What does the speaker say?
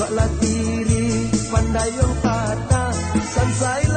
Juaklah diri pandai yang patah. Sansai